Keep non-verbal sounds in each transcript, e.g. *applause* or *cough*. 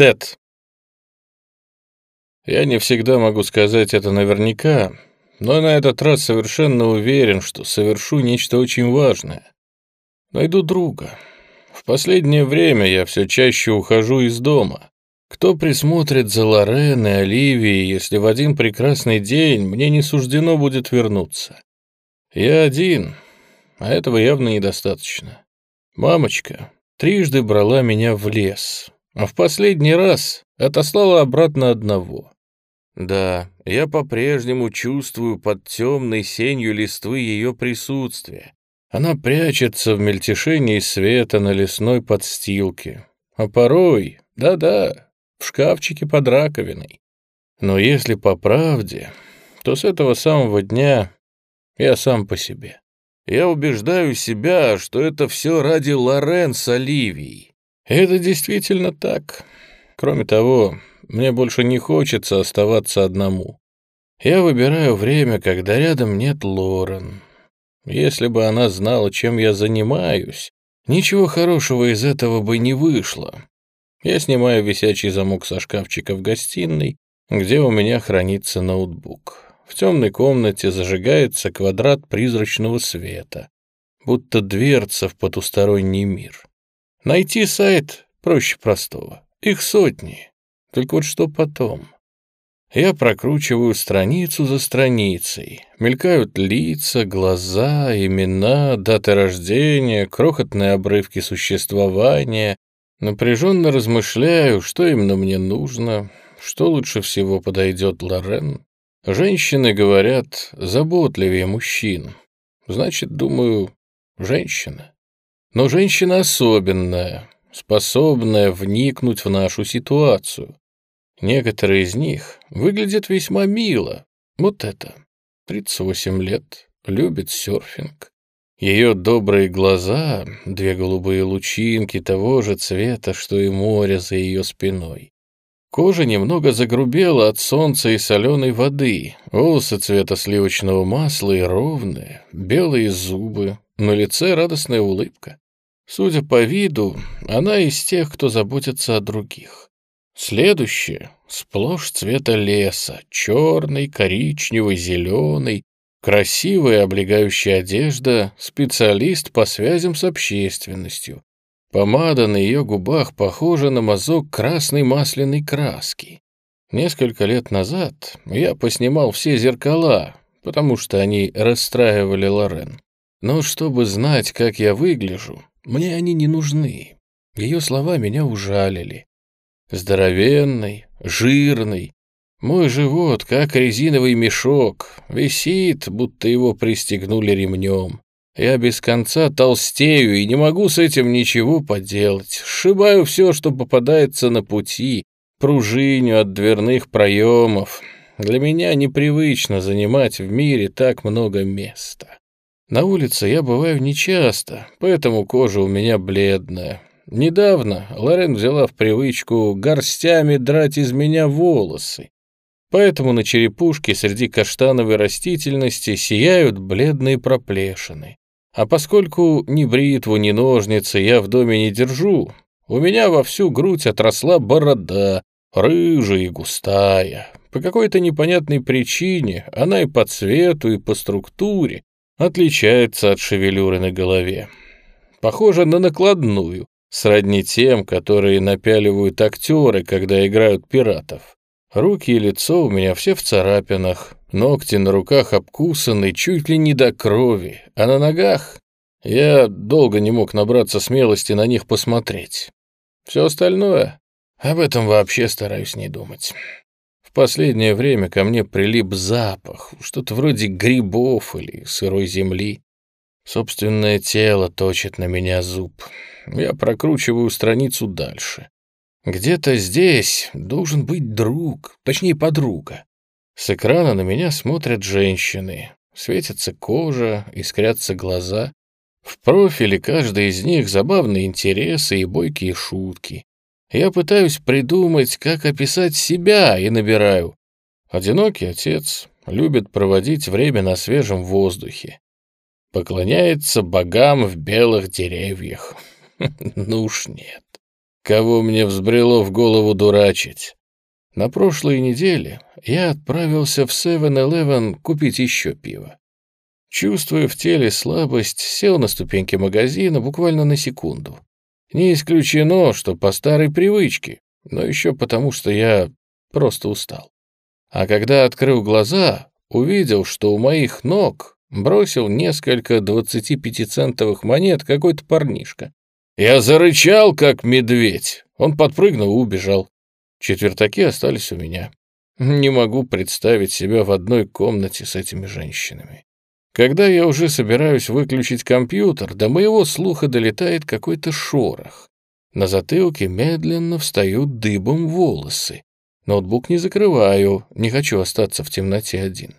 Тед. Я не всегда могу сказать это наверняка, но на этот раз совершенно уверен, что совершу нечто очень важное. Найду друга. В последнее время я все чаще ухожу из дома. Кто присмотрит за Лорен и Оливией, если в один прекрасный день мне не суждено будет вернуться? Я один, а этого явно недостаточно. Мамочка трижды брала меня в лес, а в последний раз отослала обратно одного. Да, я по-прежнему чувствую под темной сенью листвы ее присутствие. Она прячется в мельтешении света на лесной подстилке. А порой, да-да, в шкафчике под раковиной. Но если по правде, то с этого самого дня я сам по себе. Я убеждаю себя, что это все ради Лорен с Оливией. Это действительно так. Кроме того, мне больше не хочется оставаться одному. Я выбираю время, когда рядом нет Лорен. Если бы она знала, чем я занимаюсь, ничего хорошего из этого бы не вышло. Я снимаю висячий замок со шкафчика в гостиной, где у меня хранится ноутбук. В темной комнате зажигается квадрат призрачного света, будто дверца в потусторонний мир. Найти сайт проще простого. Их сотни. Только вот что потом? Я прокручиваю страницу за страницей. Мелькают лица, глаза, имена, даты рождения, крохотные обрывки существования, Напряженно размышляю, что именно мне нужно, что лучше всего подойдет Лорен. Женщины говорят заботливее мужчин. Значит, думаю, женщина. Но женщина особенная, способная вникнуть в нашу ситуацию. Некоторые из них выглядят весьма мило. Вот это. 38 лет, любит серфинг. Ее добрые глаза, две голубые лучинки того же цвета, что и море за ее спиной. Кожа немного загрубела от солнца и соленой воды, волосы цвета сливочного масла и ровные, белые зубы, на лице радостная улыбка. Судя по виду, она из тех, кто заботится о других. Следующее — сплошь цвета леса, черный, коричневый, зеленый, Красивая облегающая одежда, специалист по связям с общественностью. Помада на ее губах похожа на мазок красной масляной краски. Несколько лет назад я поснимал все зеркала, потому что они расстраивали Лорен. Но чтобы знать, как я выгляжу, мне они не нужны. Ее слова меня ужалили. Здоровенный, жирный, мой живот, как резиновый мешок, висит, будто его пристегнули ремнем. Я без конца толстею и не могу с этим ничего поделать. Сшибаю все, что попадается на пути, пружиню от дверных проемов. Для меня непривычно занимать в мире так много места. На улице я бываю нечасто, поэтому кожа у меня бледная. Недавно Лорен взяла в привычку горстями драть из меня волосы. Поэтому на черепушке среди каштановой растительности сияют бледные проплешины. А поскольку ни бритву, ни ножницы я в доме не держу, у меня во всю грудь отросла борода, рыжая и густая. По какой-то непонятной причине она и по цвету, и по структуре отличается от шевелюры на голове. Похожа на накладную, сродни тем, которые напяливают актеры, когда играют пиратов. Руки и лицо у меня все в царапинах, ногти на руках обкусаны чуть ли не до крови, а на ногах я долго не мог набраться смелости на них посмотреть. Все остальное, об этом вообще стараюсь не думать. В последнее время ко мне прилип запах, что-то вроде грибов или сырой земли. Собственное тело точит на меня зуб. Я прокручиваю страницу дальше. Где-то здесь должен быть друг, точнее подруга. С экрана на меня смотрят женщины. Светится кожа, искрятся глаза. В профиле каждой из них забавные интересы и бойкие шутки. Я пытаюсь придумать, как описать себя, и набираю. Одинокий отец любит проводить время на свежем воздухе. Поклоняется богам в белых деревьях. *laughs* Ну уж нет. кого мне взбрело в голову дурачить. На прошлой неделе я отправился в 7-Eleven купить еще пиво. Чувствуя в теле слабость, сел на ступеньки магазина буквально на секунду. Не исключено, что по старой привычке, но еще потому, что я просто устал. А когда открыл глаза, увидел, что у моих ног бросил несколько 25-центовых монет какой-то парнишка. Я зарычал, как медведь. Он подпрыгнул и убежал. Четвертаки остались у меня. Не могу представить себя в одной комнате с этими женщинами. Когда я уже собираюсь выключить компьютер, до моего слуха долетает какой-то шорох. На затылке медленно встают дыбом волосы. Ноутбук не закрываю, не хочу остаться в темноте один.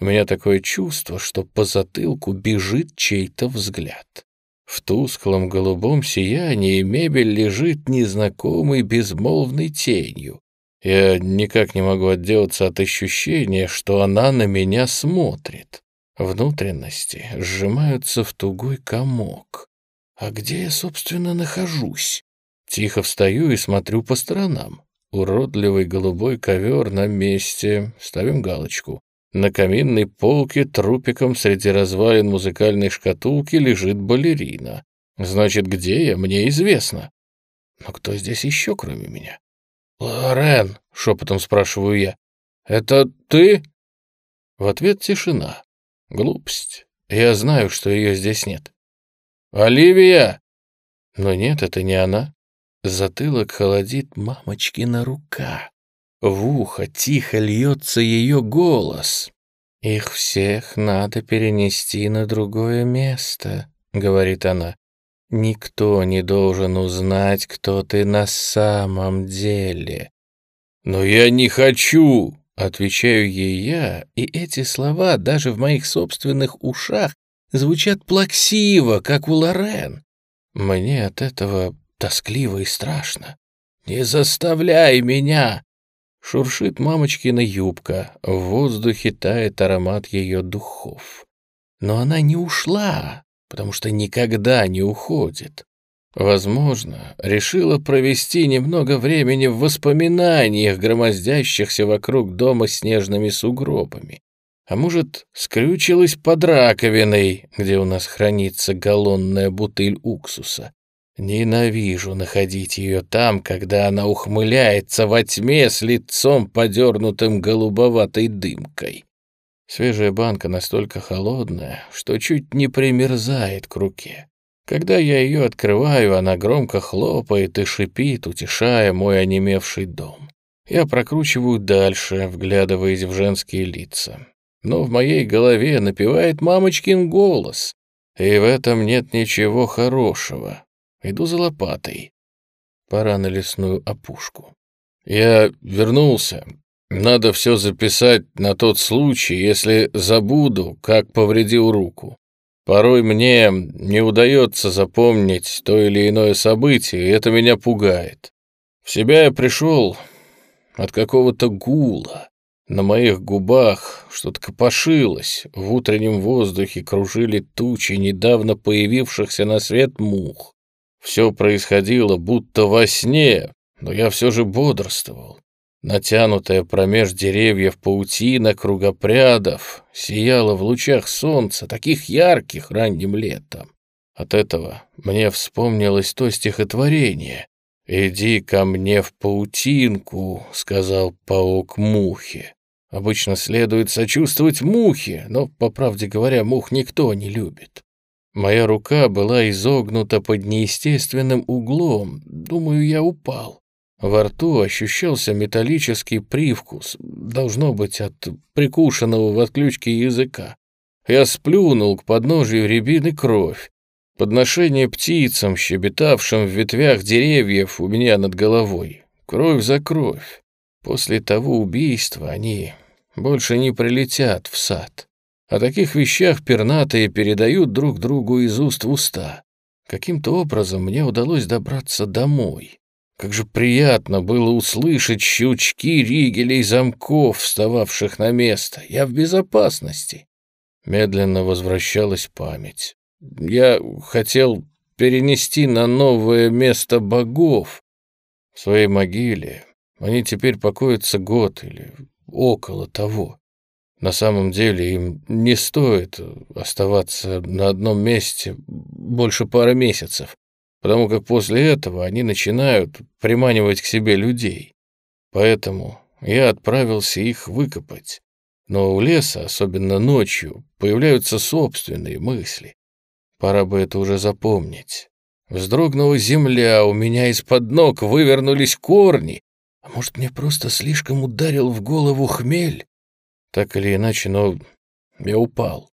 У меня такое чувство, что по затылку бежит чей-то взгляд. В тусклом голубом сиянии мебель лежит незнакомой безмолвной тенью. Я никак не могу отделаться от ощущения, что она на меня смотрит. Внутренности сжимаются в тугой комок. А где я, собственно, нахожусь? Тихо встаю и смотрю по сторонам. Уродливый голубой ковер на месте. Ставим галочку. На каминной полке трупиком среди развалин музыкальной шкатулки лежит балерина. Значит, где я, мне известно. Но кто здесь еще, кроме меня? «Лорен», — шепотом спрашиваю я, — «это ты?» В ответ тишина. Глупость. Я знаю, что ее здесь нет. «Оливия!» Но нет, это не она. Затылок холодит мамочкина рука. В ухо тихо льется ее голос. «Их всех надо перенести на другое место», — говорит она. «Никто не должен узнать, кто ты на самом деле». «Но я не хочу!» Отвечаю ей я, и эти слова даже в моих собственных ушах звучат плаксиво, как у Лорен. Мне от этого тоскливо и страшно. «Не заставляй меня!» Шуршит мамочкина юбка, в воздухе тает аромат ее духов. Но она не ушла, потому что никогда не уходит. Возможно, решила провести немного времени в воспоминаниях, громоздящихся вокруг дома снежными сугробами. А может, скрючилась под раковиной, где у нас хранится галлонная бутыль уксуса. Ненавижу находить ее там, когда она ухмыляется во тьме с лицом, подернутым голубоватой дымкой. Свежая банка настолько холодная, что чуть не примерзает к руке. Когда я ее открываю, она громко хлопает и шипит, утешая мой онемевший дом. Я прокручиваю дальше, вглядываясь в женские лица. Но в моей голове напевает мамочкин голос, и в этом нет ничего хорошего. Иду за лопатой. Пора на лесную опушку. Я вернулся. Надо все записать на тот случай, если забуду, как повредил руку. Порой мне не удается запомнить то или иное событие, и это меня пугает. В себя я пришел от какого-то гула. На моих губах что-то копошилось, в утреннем воздухе кружили тучи недавно появившихся на свет мух. Все происходило будто во сне, но я все же бодрствовал. Натянутая промеж деревьев паутина кругопрядов сияла в лучах солнца, таких ярких ранним летом. От этого мне вспомнилось то стихотворение. «Иди ко мне в паутинку», — сказал паук мухе. Обычно следует сочувствовать мухе, но, по правде говоря, мух никто не любит. Моя рука была изогнута под неестественным углом. Думаю, я упал. Во рту ощущался металлический привкус, должно быть, от прикушенного в отключке языка. Я сплюнул к подножию рябины кровь. Подношение птицам, щебетавшим в ветвях деревьев у меня над головой. Кровь за кровь. После того убийства они больше не прилетят в сад. О таких вещах пернатые передают друг другу из уст в уста. Каким-то образом мне удалось добраться домой. Как же приятно было услышать щелчки ригелей замков, встававших на место. Я в безопасности. Медленно возвращалась память. Я хотел перенести на новое место богов, В своей могиле они теперь покоятся год или около того. На самом деле им не стоит оставаться на одном месте больше пары месяцев, потому как после этого они начинают приманивать к себе людей. Поэтому я отправился их выкопать. Но у леса, особенно ночью, появляются собственные мысли. Пора бы это уже запомнить. Вздрогнула земля, у меня из-под ног вывернулись корни. А может, мне просто слишком ударил в голову хмель? Так или иначе, но я упал.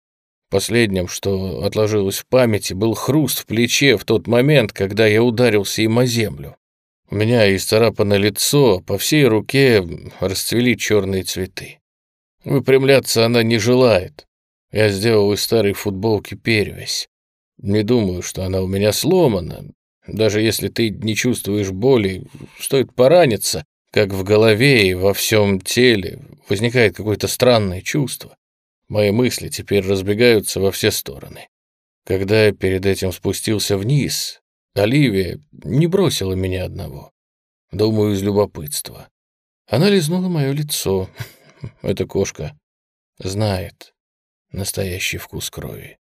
Последним, что отложилось в памяти, был хруст в плече в тот момент, когда я ударился им о землю. У меня исцарапано лицо, по всей руке расцвели черные цветы. Выпрямляться она не желает. Я сделал из старой футболки перевязь. Не думаю, что она у меня сломана. Даже если ты не чувствуешь боли, стоит пораниться, как в голове и во всем теле возникает какое-то странное чувство. Мои мысли теперь разбегаются во все стороны. Когда я перед этим спустился вниз, Оливия не бросила меня одного. Думаю, из любопытства. Она лизнула мое лицо. *laughs* Эта кошка знает настоящий вкус крови.